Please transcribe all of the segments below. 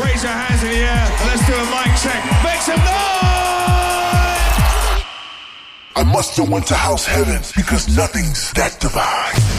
Raise your hands in the air and let's do a mic check. Make some noise! I must go into house heaven because nothing's that divine.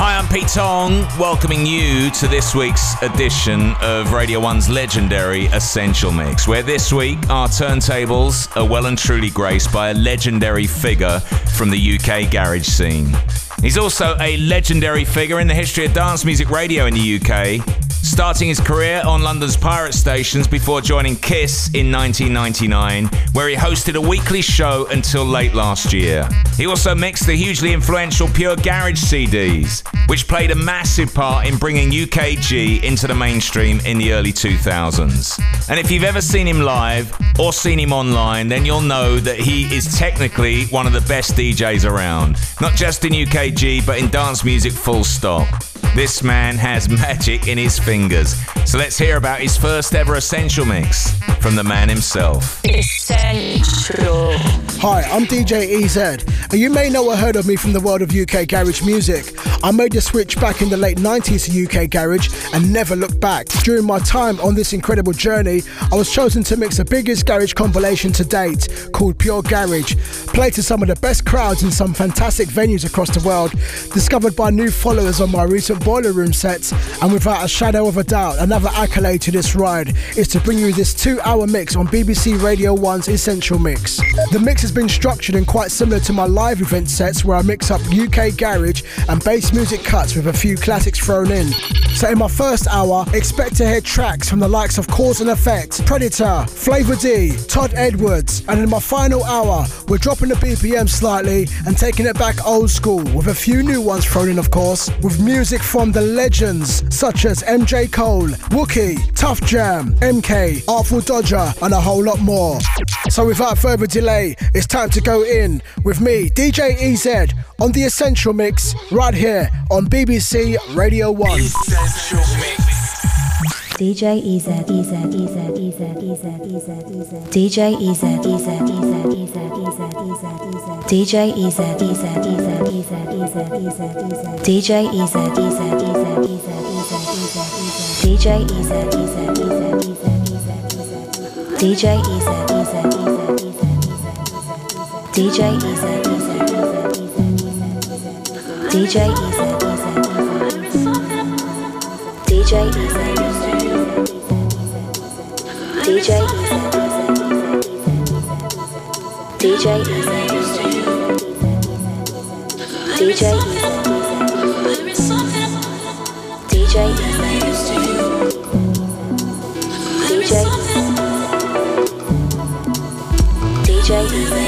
Hi, I'm Pete Tong, welcoming you to this week's edition of Radio 1's legendary Essential Mix, where this week our turntables are well and truly graced by a legendary figure from the UK garage scene. He's also a legendary figure in the history of dance music radio in the UK, starting his career on London's pirate stations before joining Kiss in 1999, where he hosted a weekly show until late last year. He also mixed the hugely influential Pure Garage CDs, which played a massive part in bringing UKG into the mainstream in the early 2000s. And if you've ever seen him live or seen him online, then you'll know that he is technically one of the best DJs around, not just in UKG, but in dance music full stop. This man has magic in his fingers. So let's hear about his first ever Essential Mix from the man himself. Essential. Hi, I'm DJ EZ, and you may know or heard of me from the world of UK garage music. I made the switch back in the late 90s to UK garage and never looked back. During my time on this incredible journey, I was chosen to mix the biggest garage compilation to date called Pure Garage, played to some of the best crowds in some fantastic venues across the world, discovered by new followers on my recent Boiler Room sets, and without a shadow of a doubt, another accolade to this ride is to bring you this two hour mix on BBC Radio 1's Essential Mix. The mix has been structured and quite similar to my live event sets where I mix up UK garage and bass music cuts with a few classics thrown in. So in my first hour, expect to hear tracks from the likes of Cause and Effect, Preditah, Flava D, Todd Edwards, and in my final hour, we're dropping the BPM slightly and taking it back old school with a few new ones thrown in, of course, with music from the legends such as MJ Cole, Wookie, Tuff Jam, MK, Artful Dodger, and a whole lot more. So without further delay, it's time to go in with me, DJ EZ, on the Essential Mix right here on BBC Radio 1. DJ EZ, EZ, EZ, EZ, EZ, EZ, EZ. DJ EZ, EZ, EZ, EZ, EZ, EZ, EZ. DJ EZ, EZ, EZ, EZ, EZ, EZ, EZ. DJ EZ, EZ, EZ, EZ, EZ, EZ. DJ EZ, EZ, EZ, EZ, EZ. DJ EZ, EZ, EZ, EZ. DJ EZ, EZ, EZ, EZ. DJ EZ, EZ, EZ. DJ EZ, DJ? DJ? DJ? DJ? DJ? DJ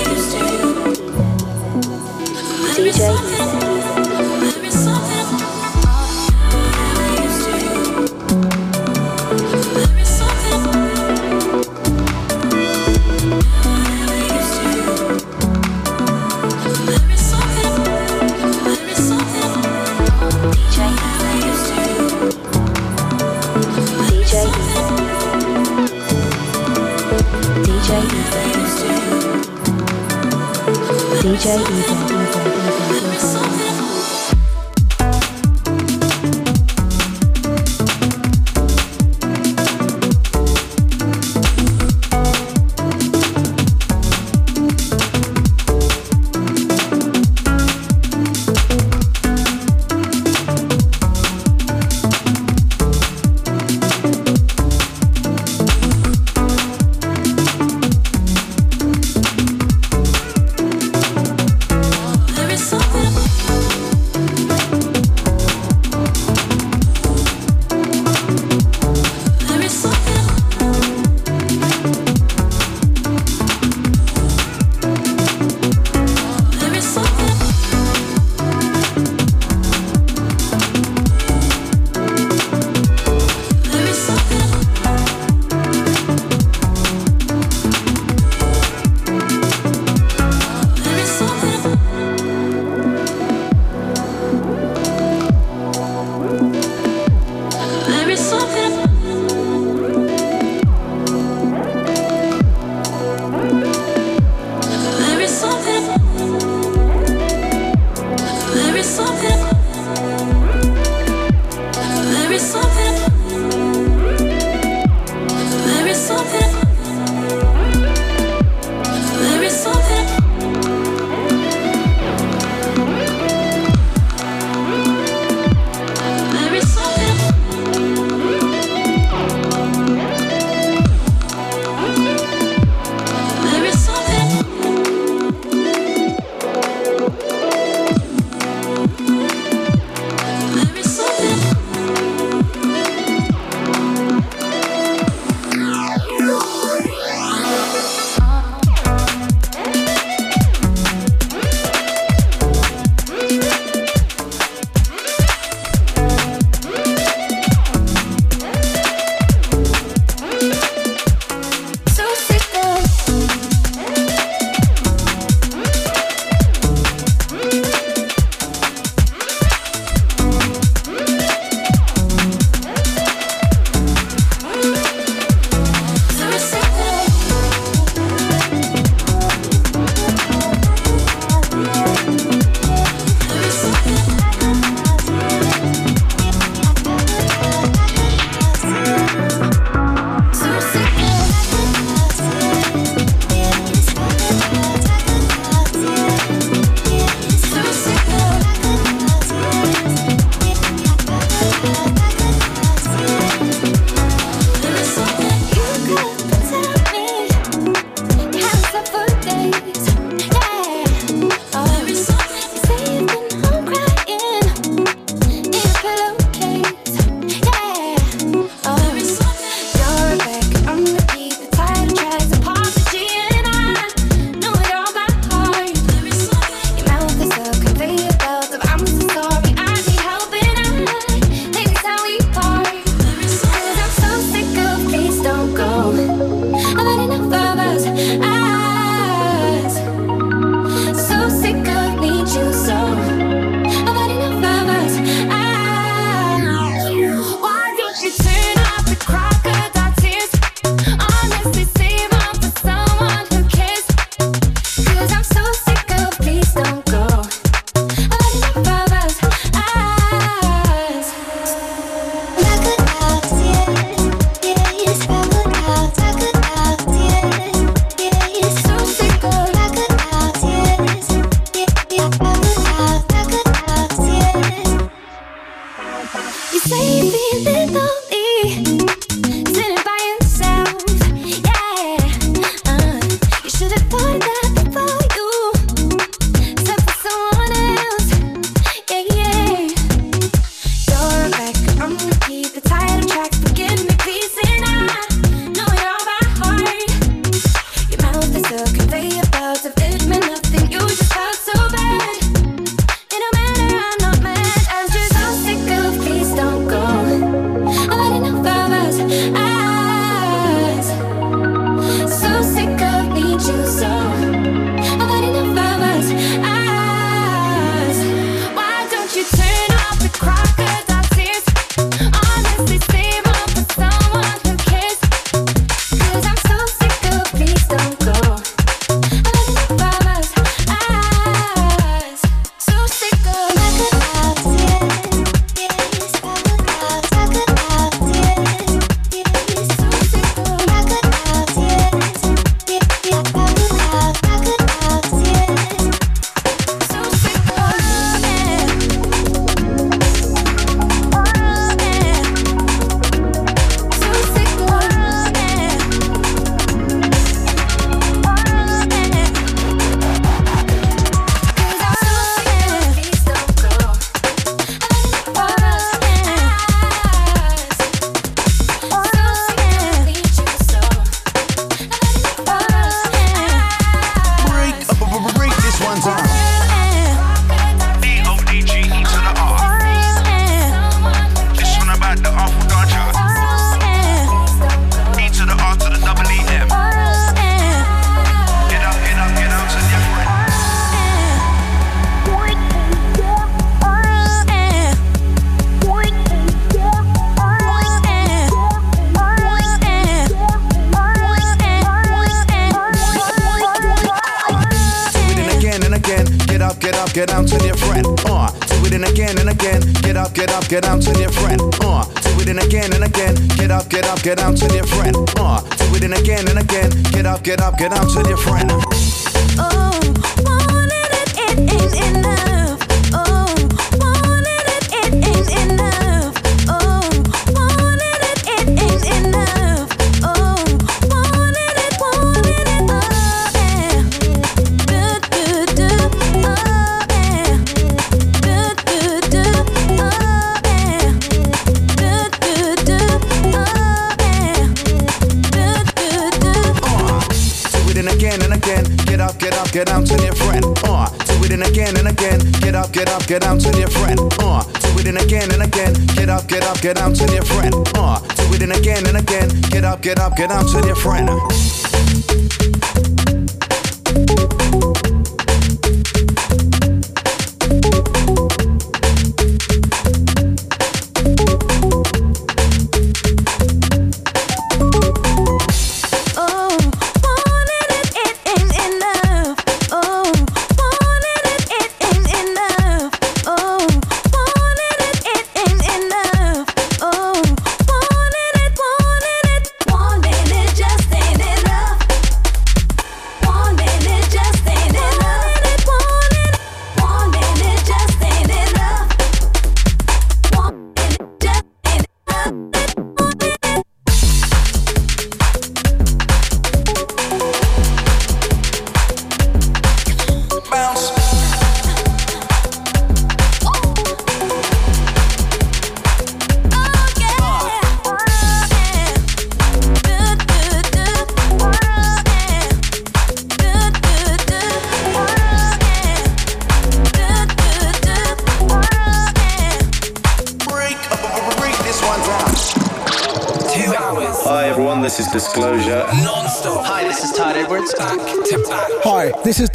djdjdj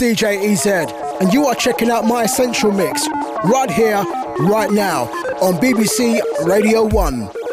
DJ EZ, and you are checking out my essential mix right here, right now on BBC Radio 1.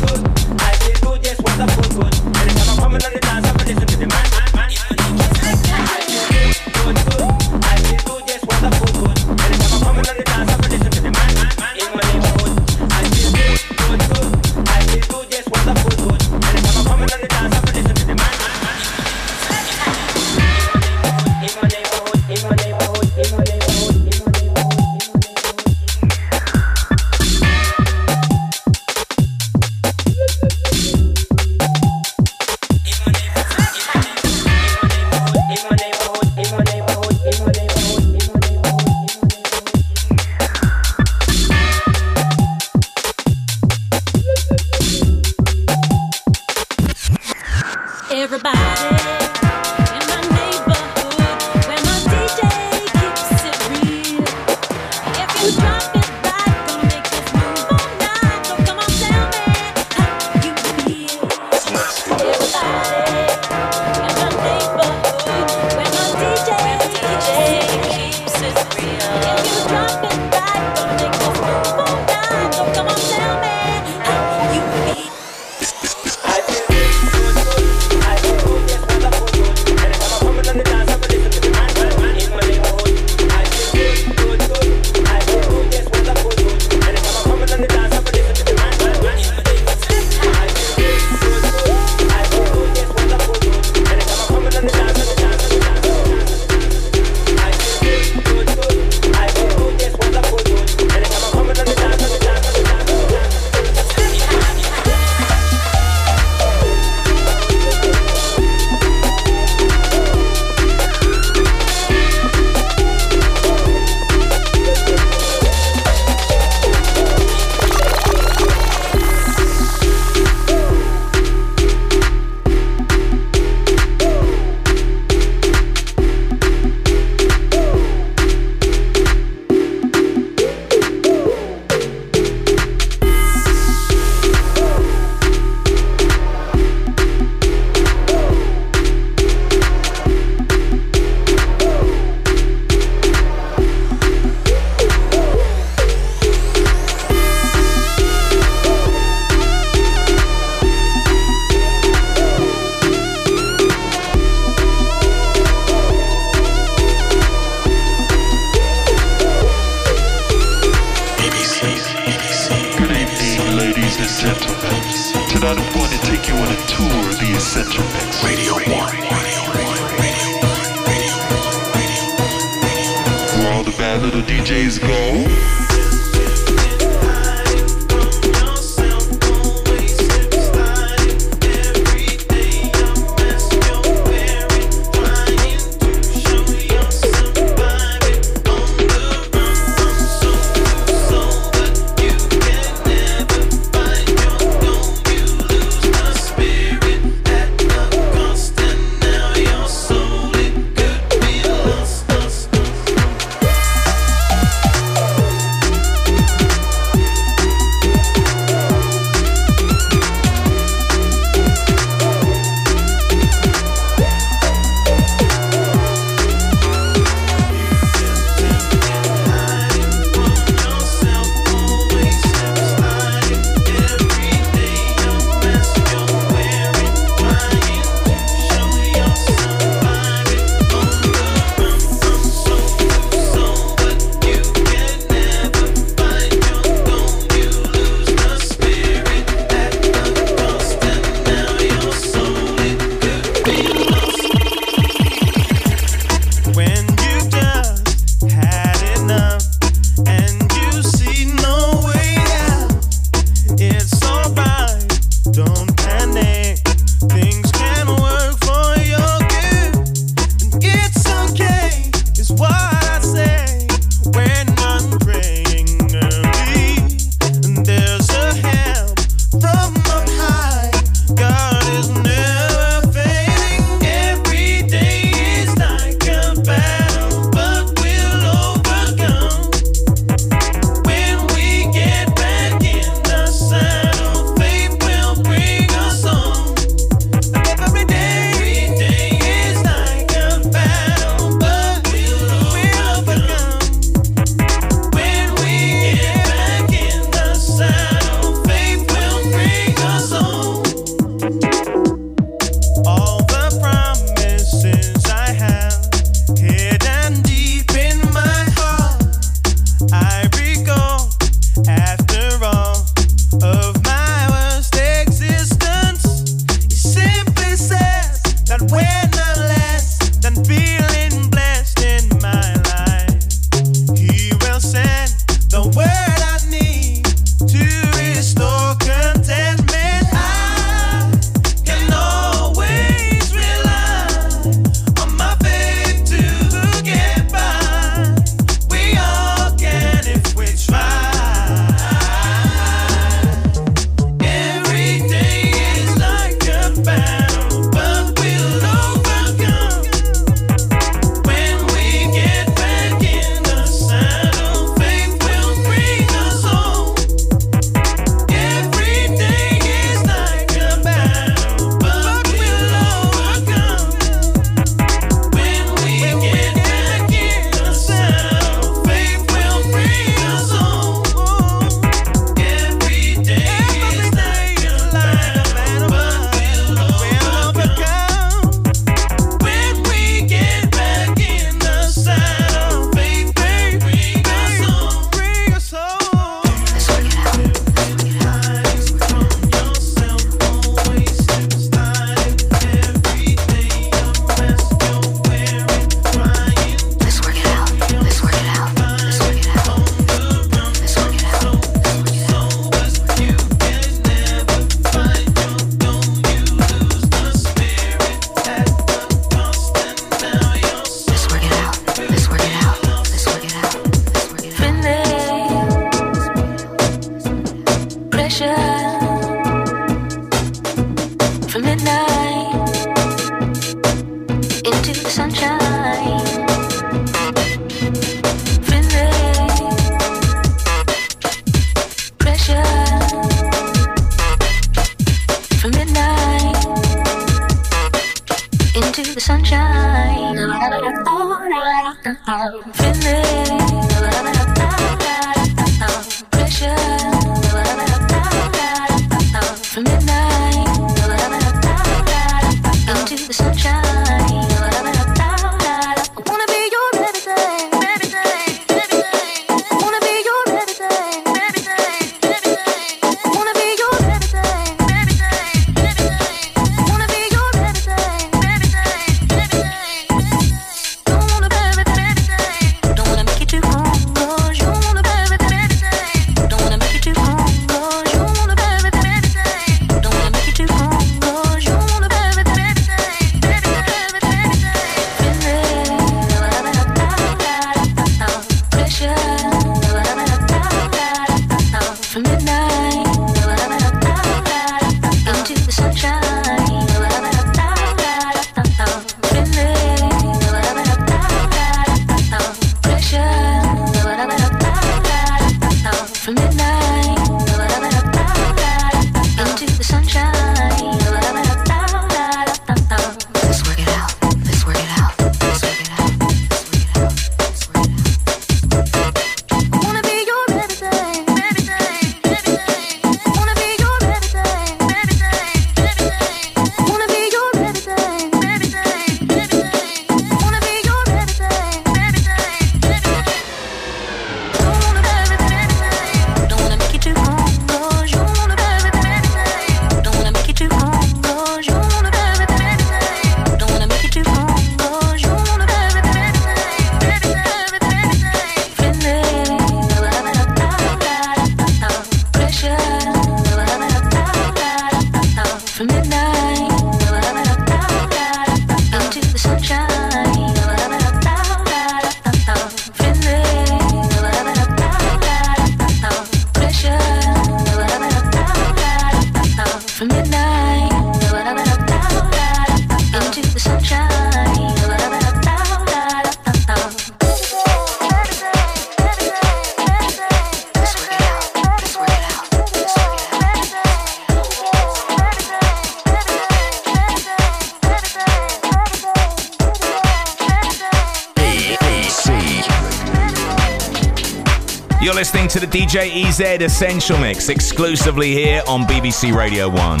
To the DJ EZ Essential Mix exclusively here on BBC Radio 1.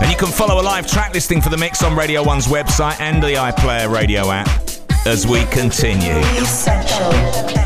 And you can follow a live track listing for the mix on Radio 1's website and the iPlayer radio app as we continue. Essential.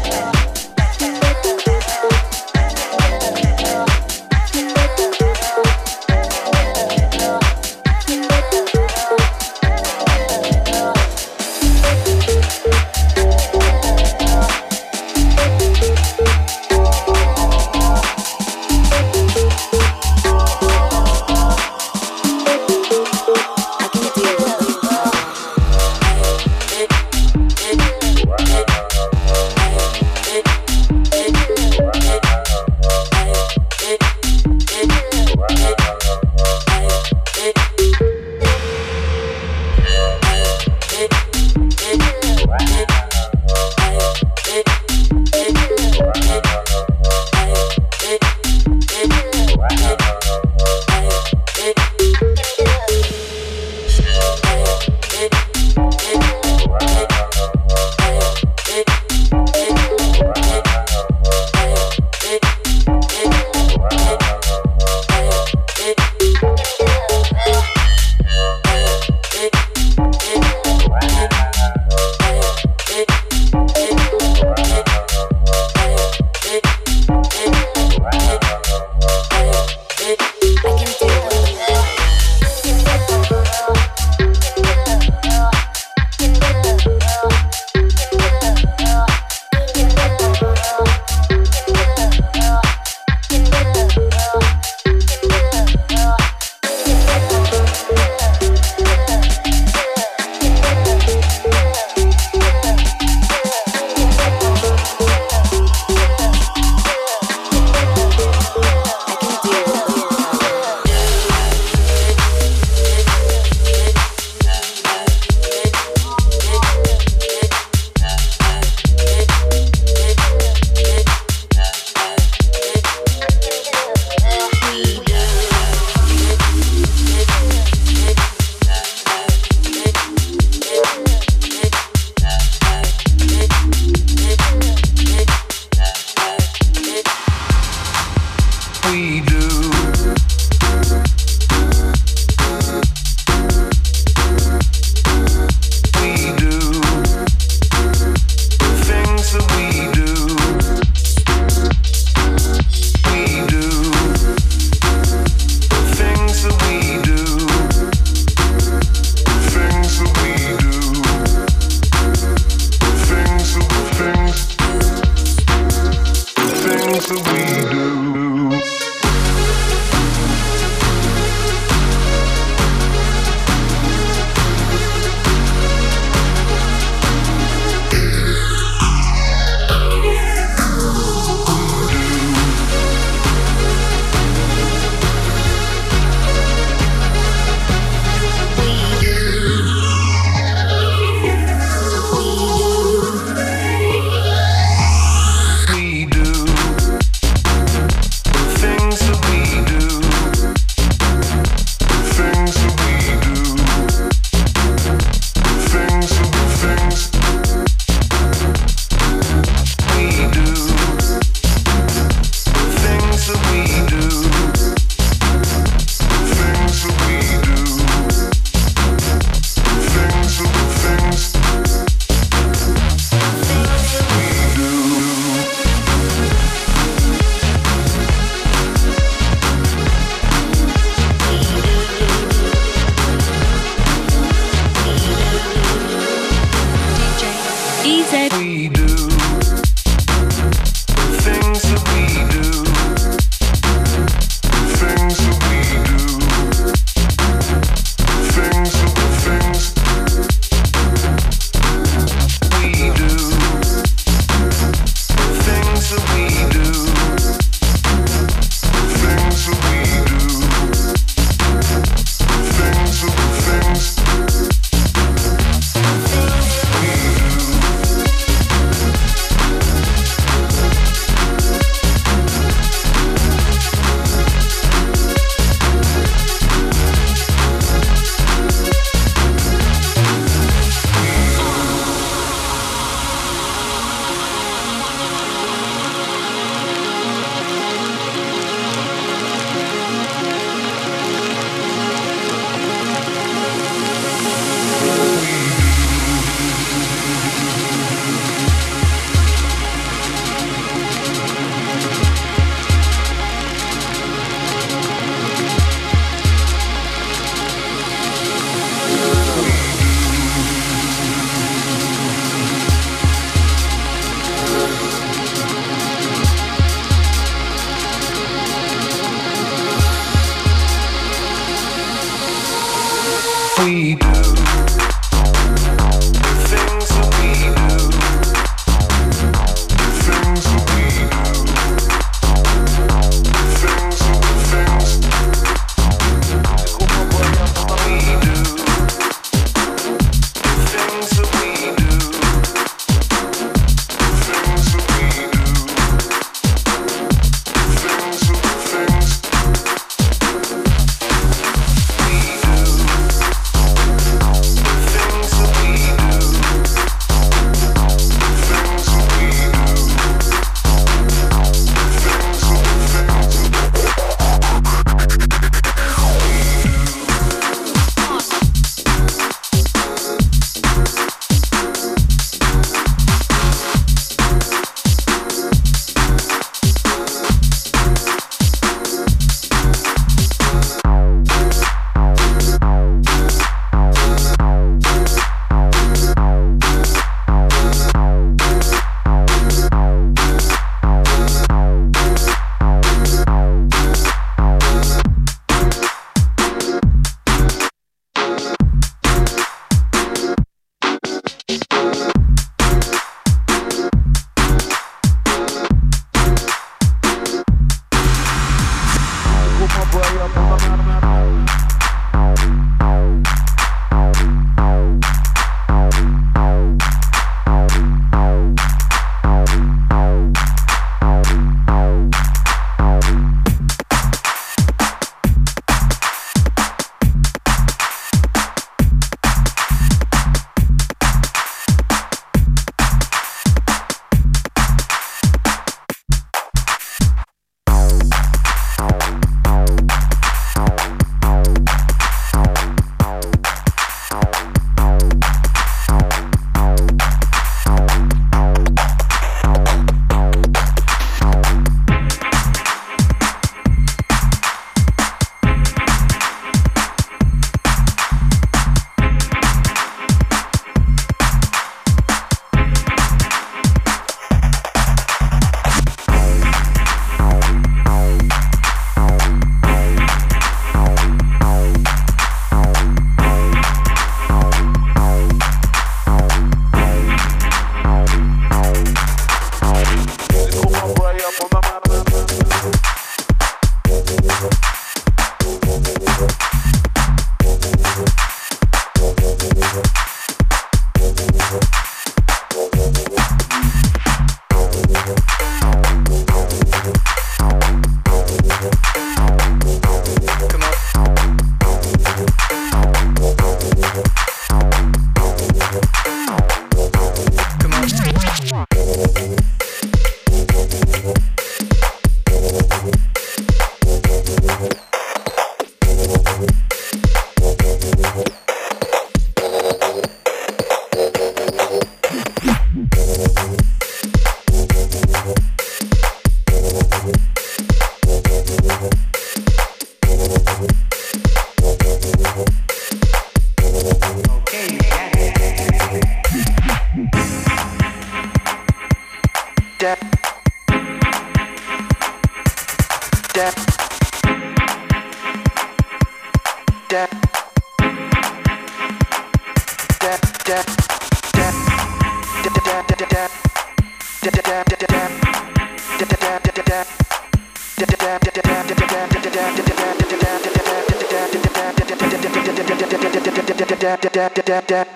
da da da da da.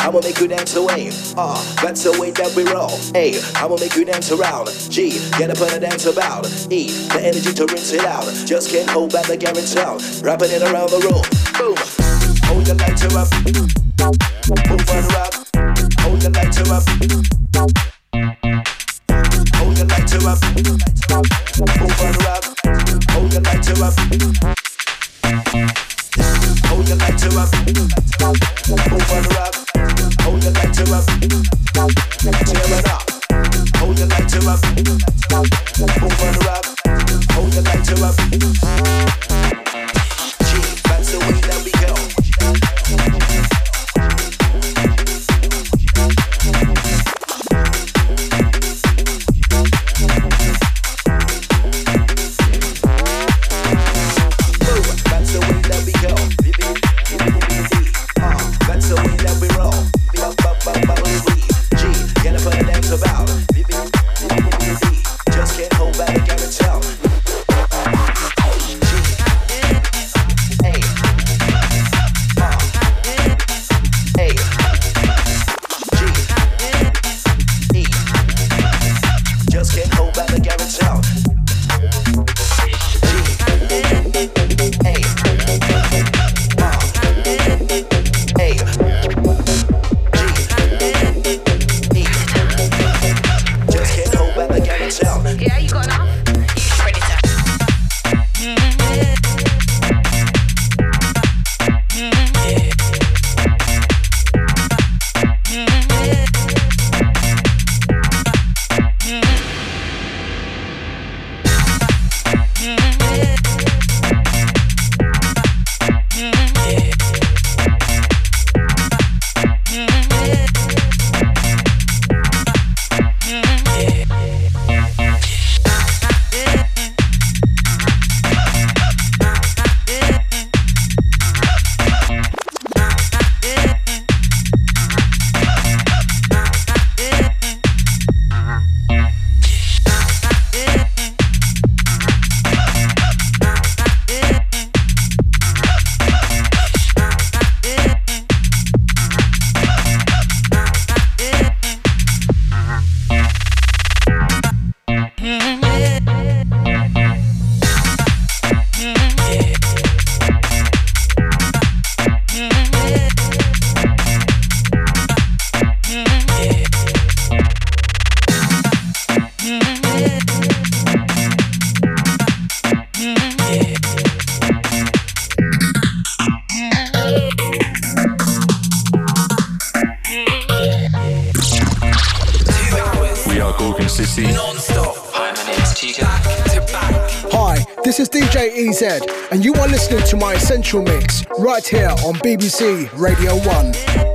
I'ma make you dance away. Ah, uh, that's the way that we roll. Hey, I'ma make you dance around. G, get up and dance about. E, the energy to rinse it out. Just can't hold back the garage sound. Rapping it around the room. Boom. Hold your lighter up. Move on up. Hold the lighter up. And you are listening to my Essential Mix right here on BBC Radio 1.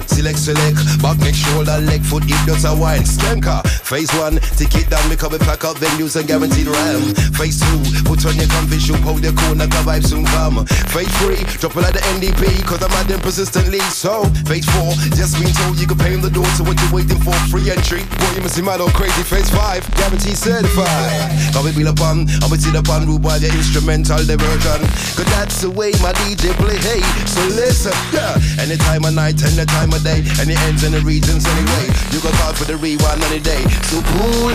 Select, select, back, neck, shoulder, leg, foot, hip, does a wine. Skanker. Phase one, ticket down, make up and pack up venues and guaranteed ram. Phase two, put on your comfy shoe, hold your corner, the vibe soon come. Phase three, drop it like the NDP, cause I'm adding persistently. So, phase four, just been told you can pay in the door, so what you waiting for? Free entry. Boy, you must see my little crazy. Phase five, guaranteed certified. Got me be the pun, I'm with the pun, rule by the instrumental diversion. Cause that's the way my DJ play, hey. So listen, yeah. Anytime time of night the time of day, it ends in the regions anyway. You can call for the rewind any day. So pull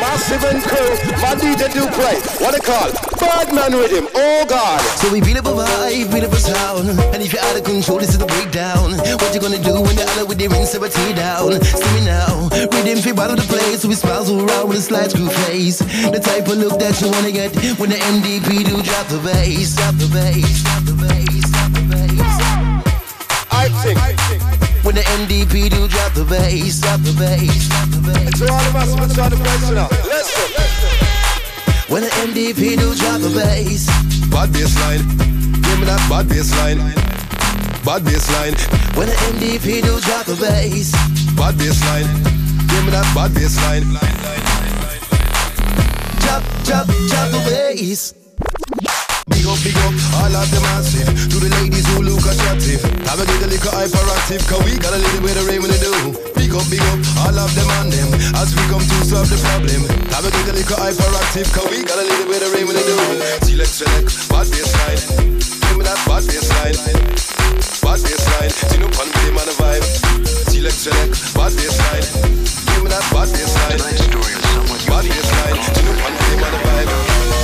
Massive and crew, my DJ do play. What they call? Birdman him. oh God. So we feel up a vibe, feel up a sound. And if you're out of control, this is the breakdown. What you gonna do when you're out with the ring, so tear down? See me now, rhythm fit out of the place. So we smiles all around with a slide screw face. The type of look that you wanna get when the MDP do drop the bass, drop the bass, drop the bass, the MDP do drop the bass, drop the bass, drop the bass. To all of us, let's try the bass now. Listen. When the MDP do drop the bass. Bad bass line. Give me that bad bass line. Bad bass line. When the MDP do drop the bass. Bad bass line. Give me that bad bass line. Drop, drop, drop the bass. Big up big up, all of the massive. To the ladies who look attractive. Have a get a little hyperactive, cause we got a little bit of rain when they do. Big up, big up, all of them on them. As we come to solve the problem. Have a get a little hyperactive, cause we got a little bit of rain when they do. Select, select, bad bassline. Give me that bad bassline. Bad bassline. See no pun with him on the vibe. Select, select, bad bassline. Give me that bad bassline. Bad bassline. See no pun with him on the vibe.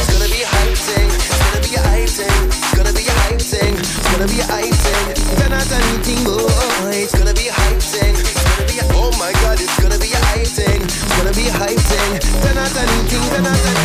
It's gonna be a hype thing. Be a hype thing. It's gonna be a hype thing. It's gonna be a hype thing. Turn out new thing, oh. It's gonna be a hype thing. It's gonna be a oh my god. It's gonna be a hype thing. It's gonna be a hype thing. Turn out a new thing. Turn out a new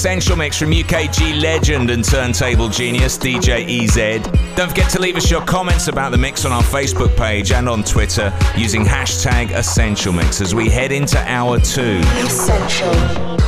Essential Mix from UKG legend and turntable genius DJ EZ. Don't forget to leave us your comments about the mix on our Facebook page and on Twitter using hashtag Essential Mix as we head into hour two. Essential.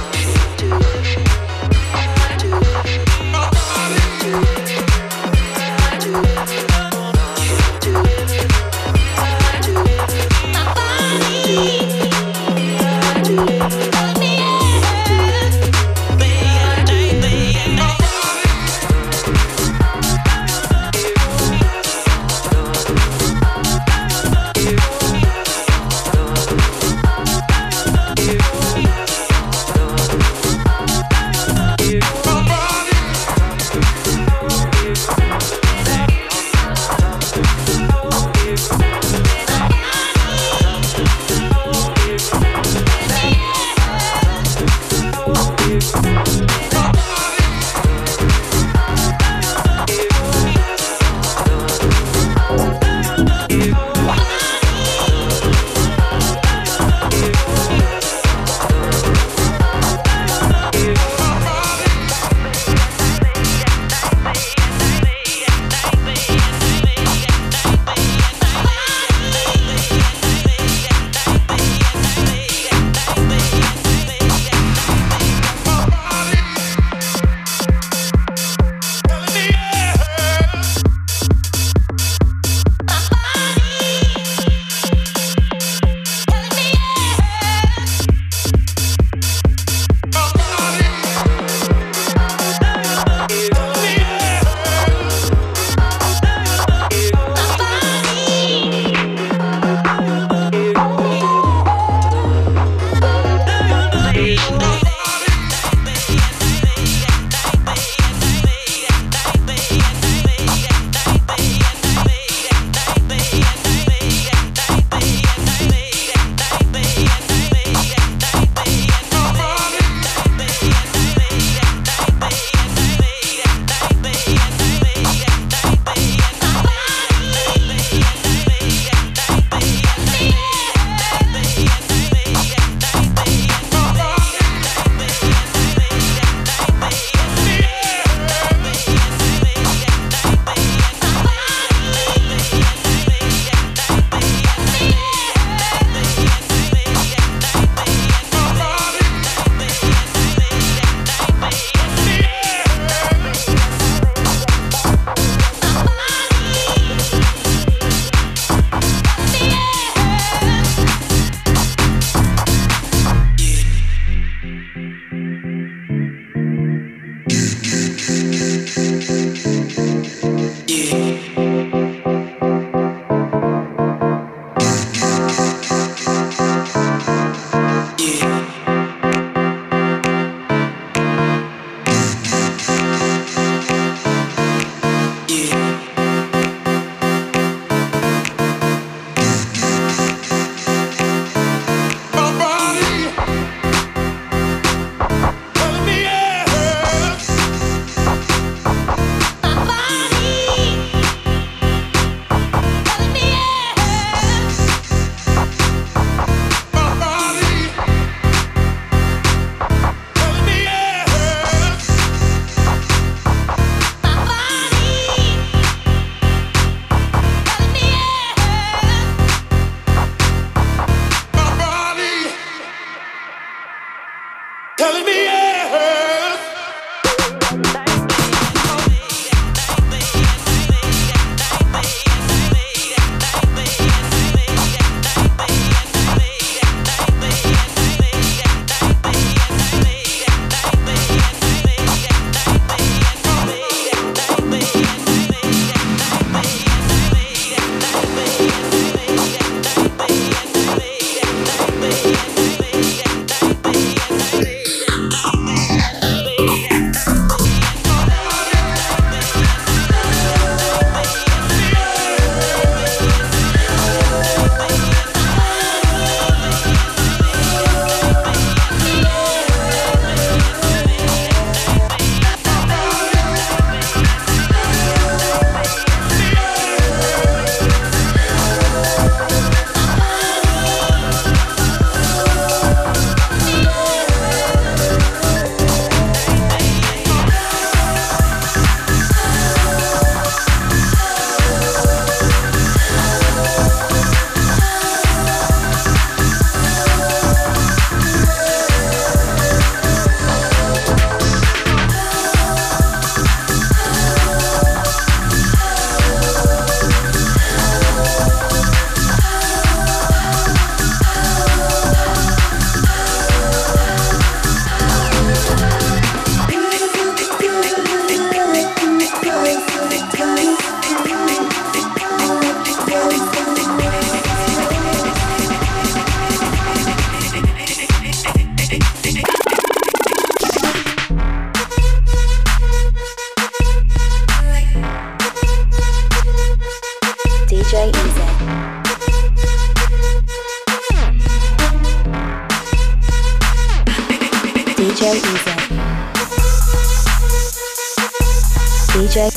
DJ.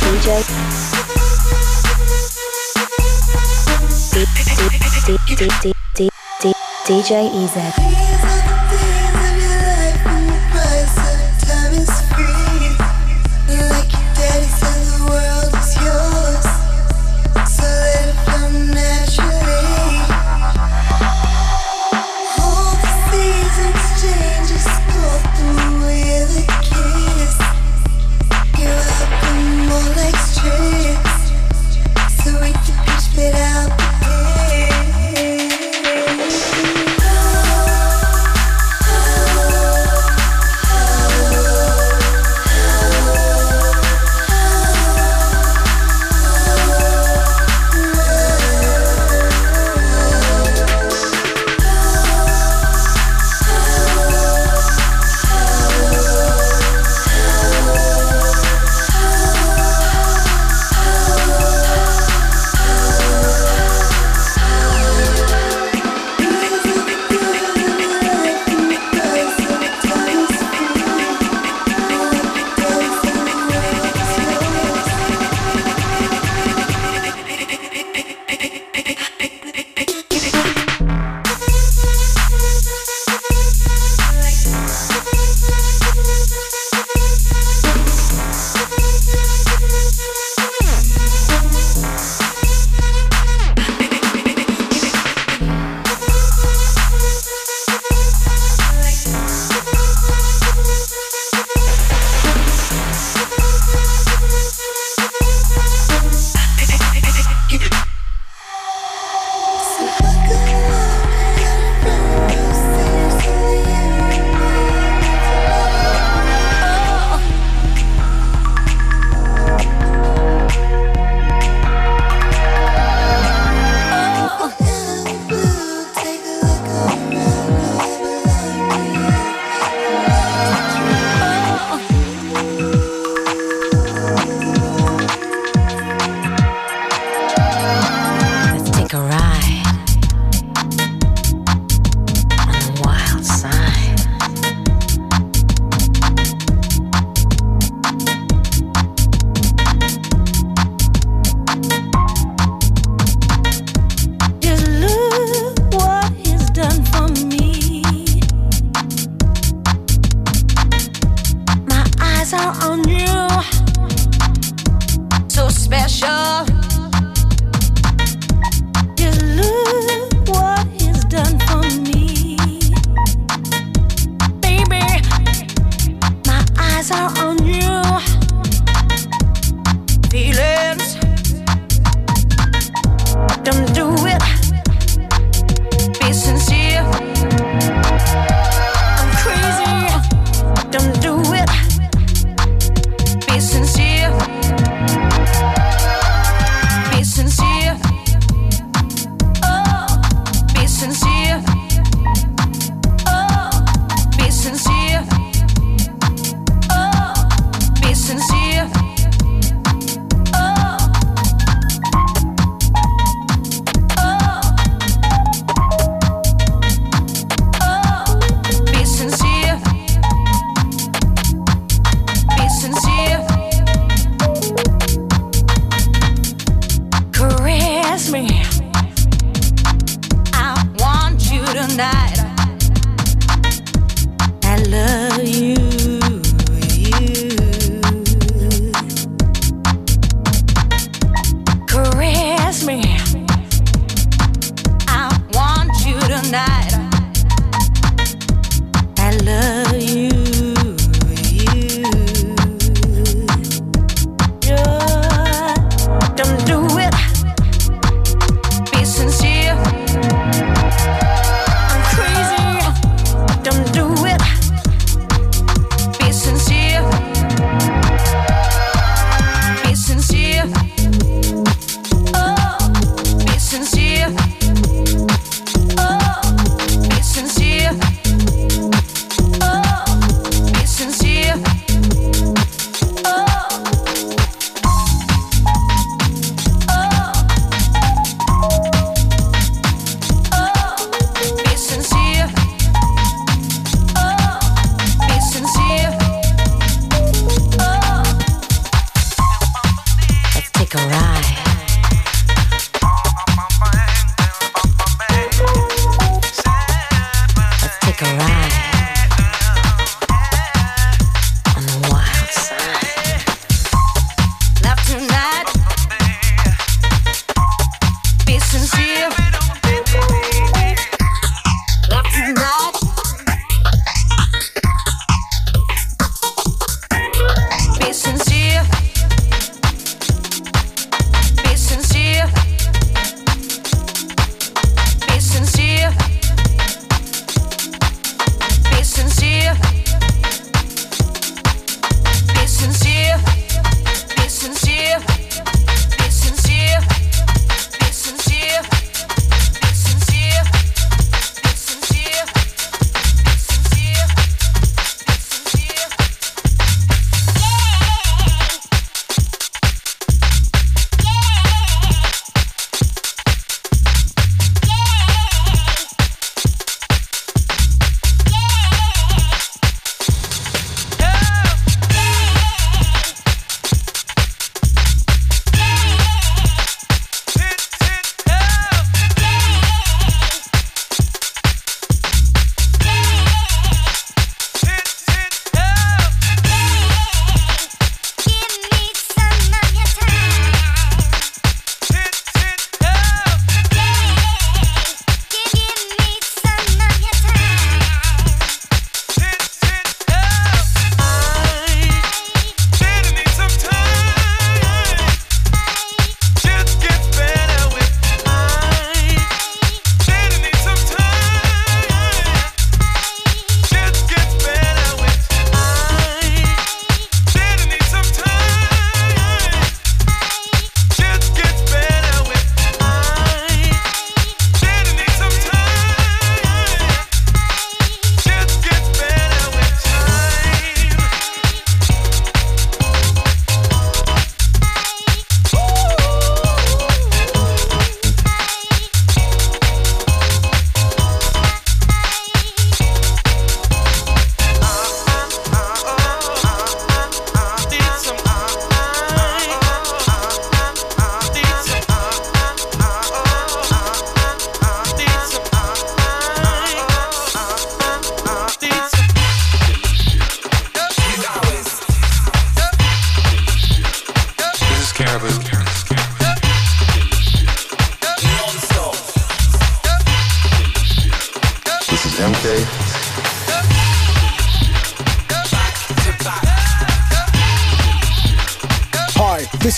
DJ. DJ EZ.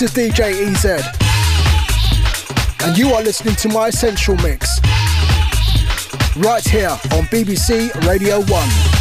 Is DJ EZ, and you are listening to my Essential Mix right here on BBC Radio 1.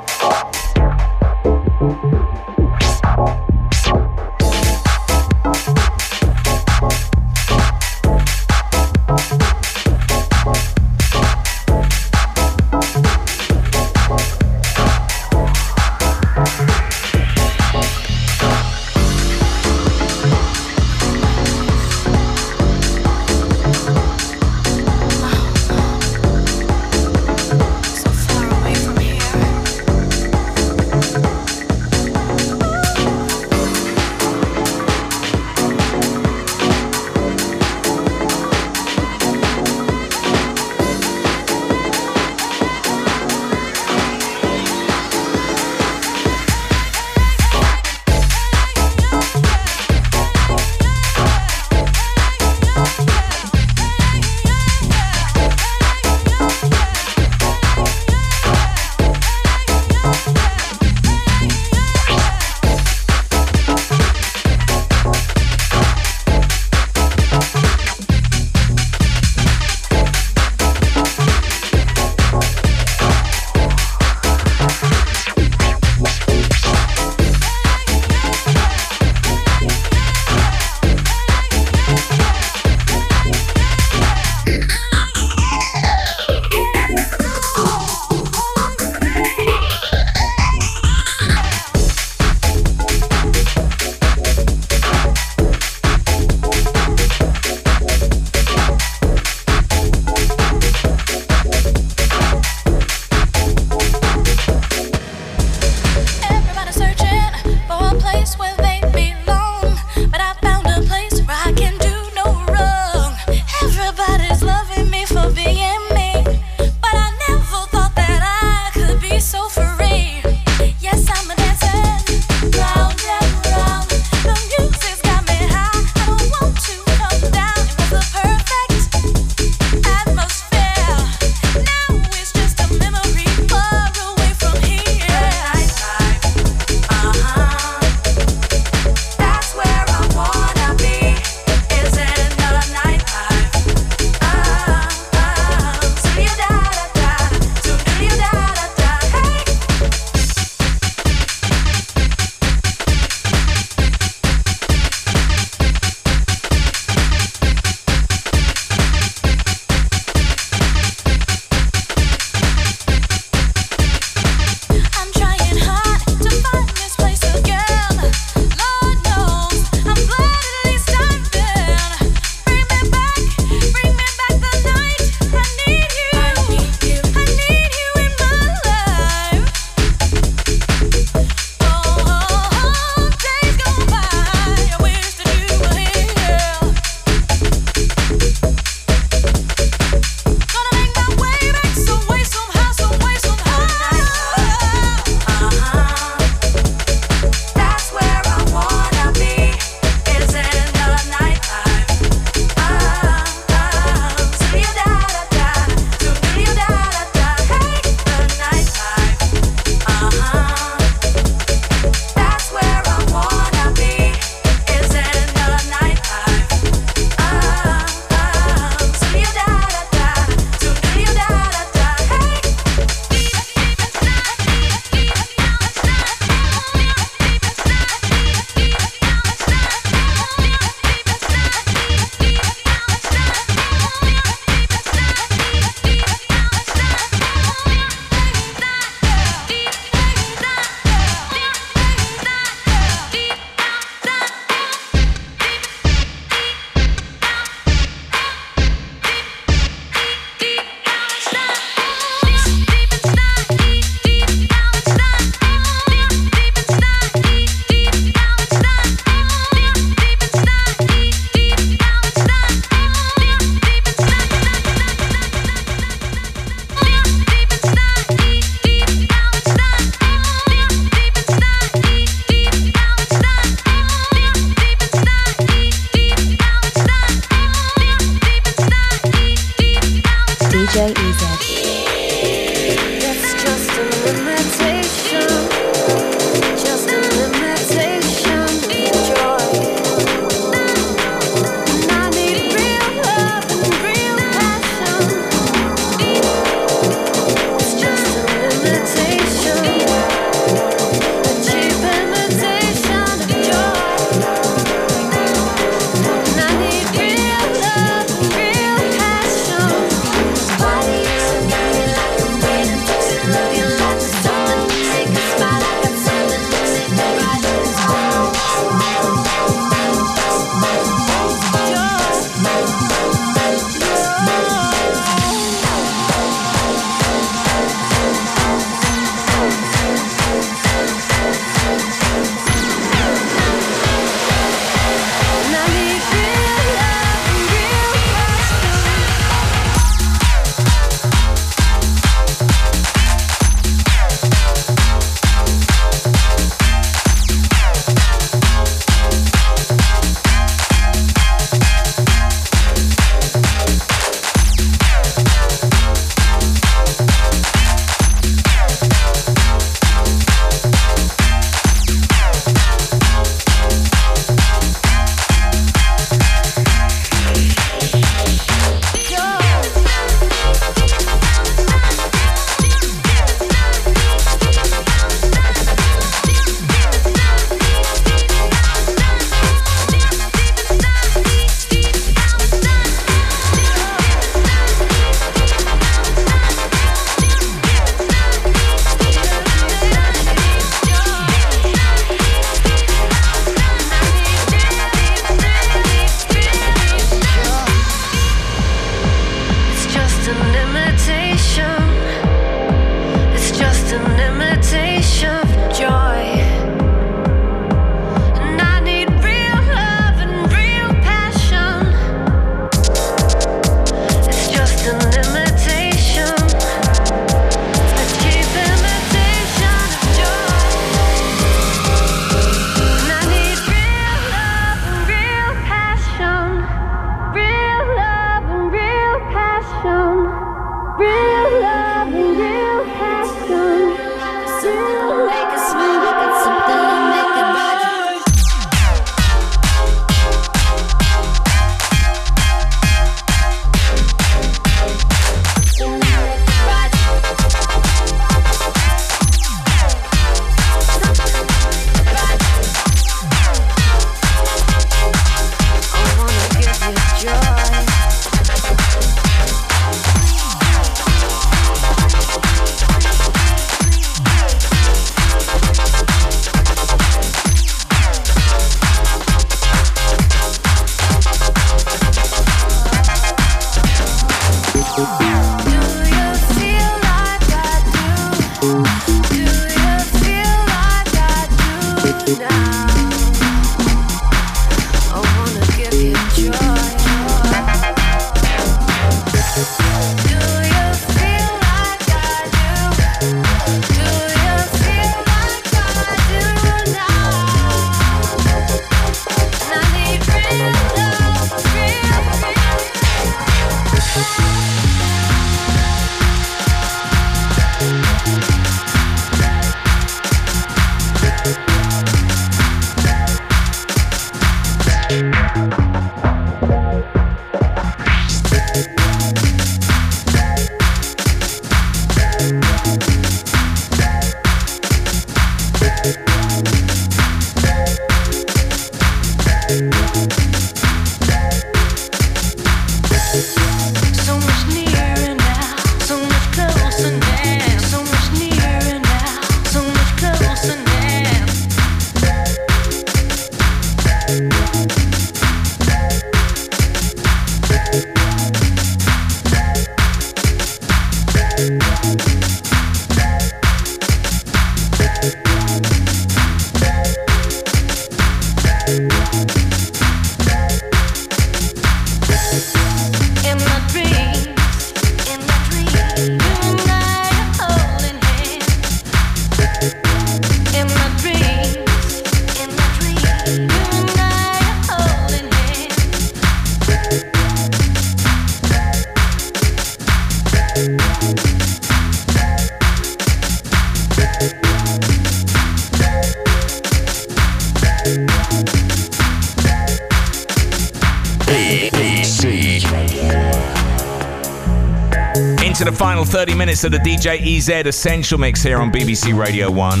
Into the final 30 minutes of the DJ EZ Essential Mix here on BBC Radio 1.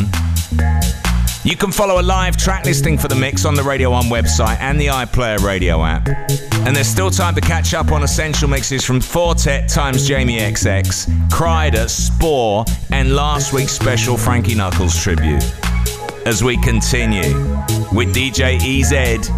You can follow a live track listing for the mix on the Radio 1 website and the iPlayer radio app. And there's still time to catch up on essential mixes from Four Tet times Jamie XX, Kryder, Spore, and last week's special Frankie Knuckles tribute. As we continue with DJ EZ.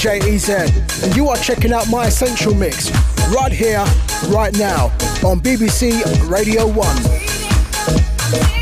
DJ EZ, and you are checking out my essential mix right here, right now on BBC Radio 1.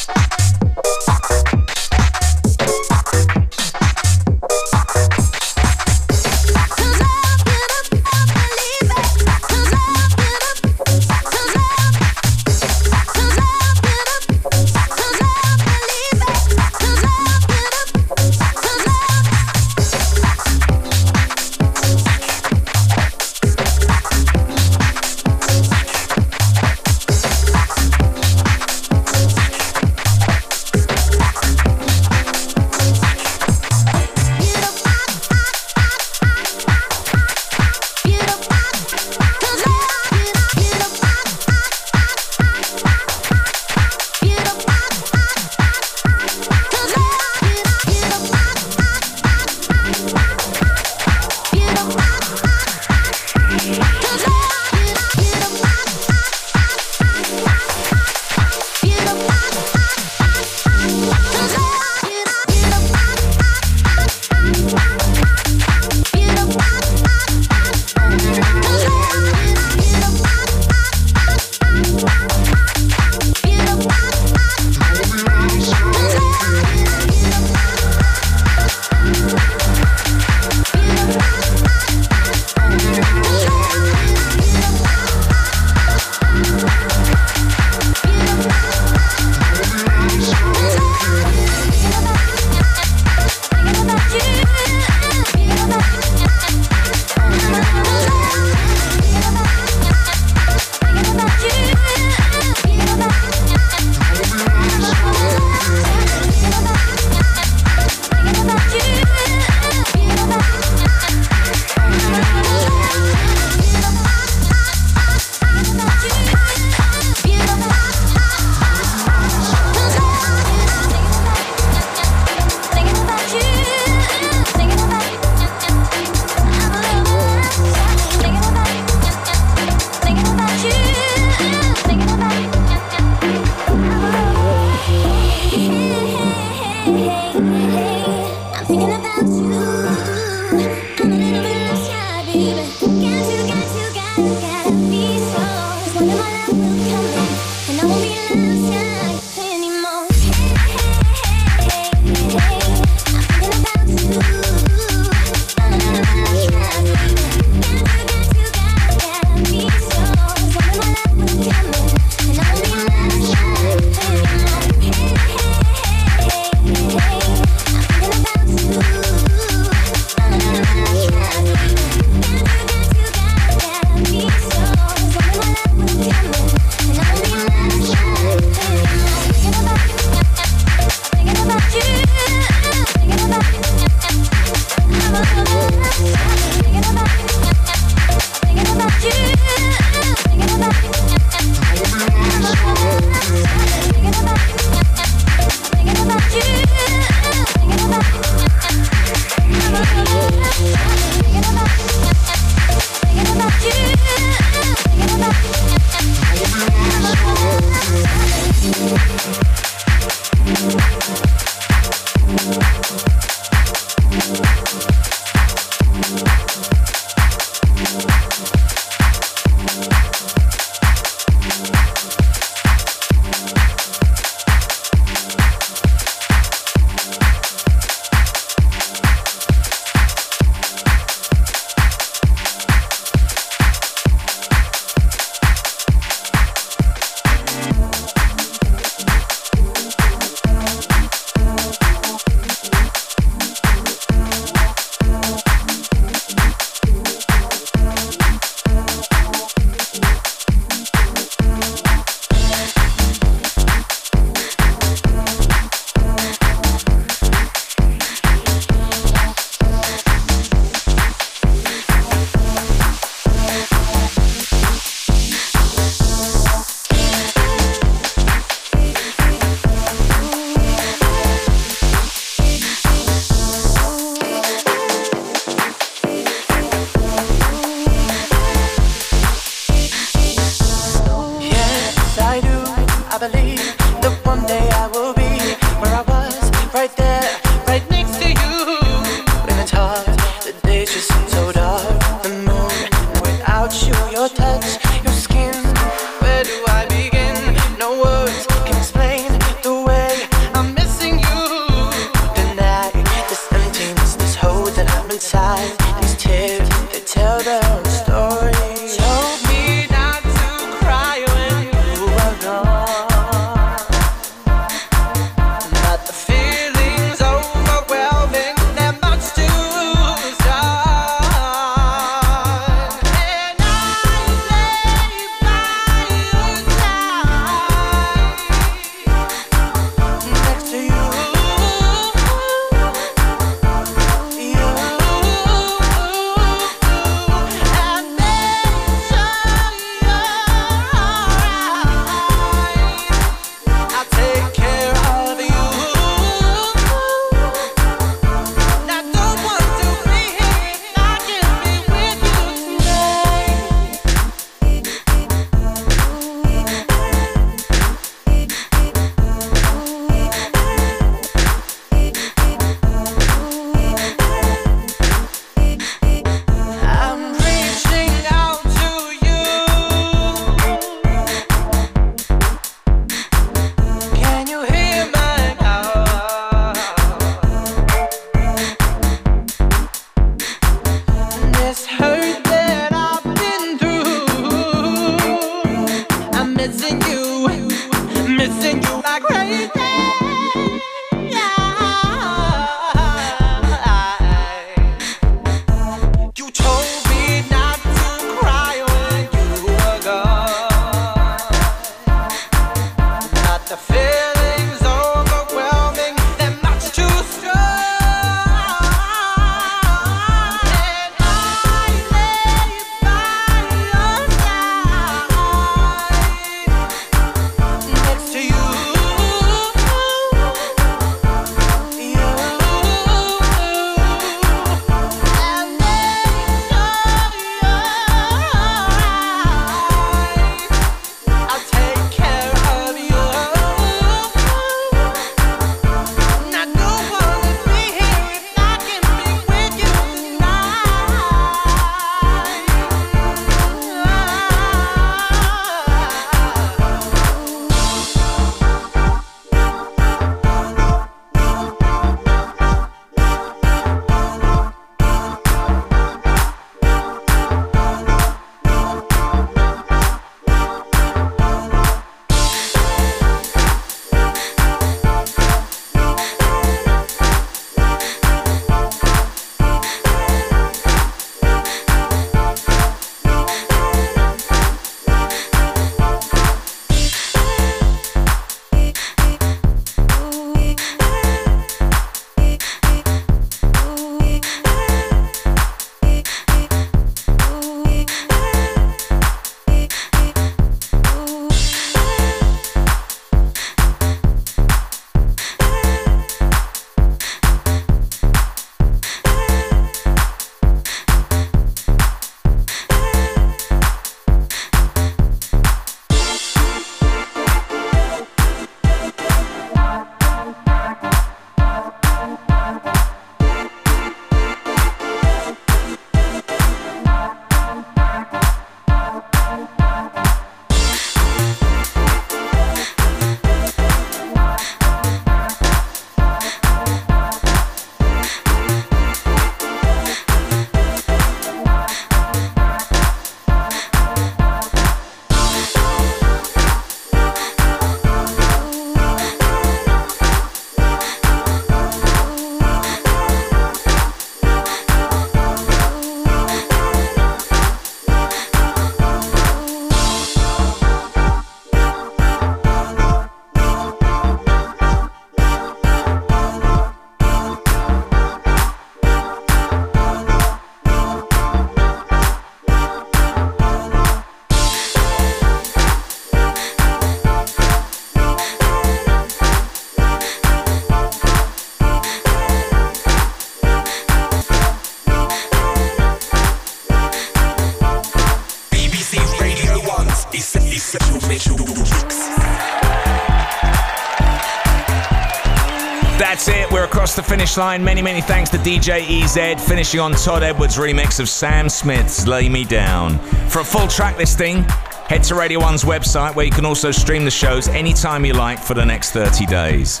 The finish line. Many, many thanks to DJ EZ, finishing on Todd Edwards' remix of Sam Smith's Lay Me Down. For a full track listing, head to Radio 1's website where you can also stream the shows anytime you like for the next 30 days.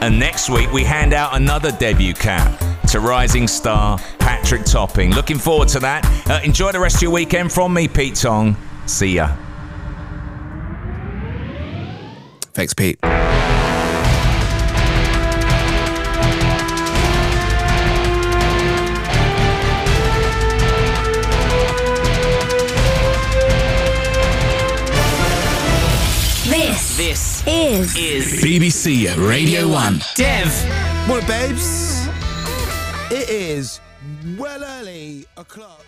And next week, we hand out another debut cap to rising star Patrick Topping. Looking forward to that. Uh, enjoy the rest of your weekend from me, Pete Tong. See ya. Thanks, Pete. This This is is BBC Radio 1. Dev. What, babes. It is well early o'clock.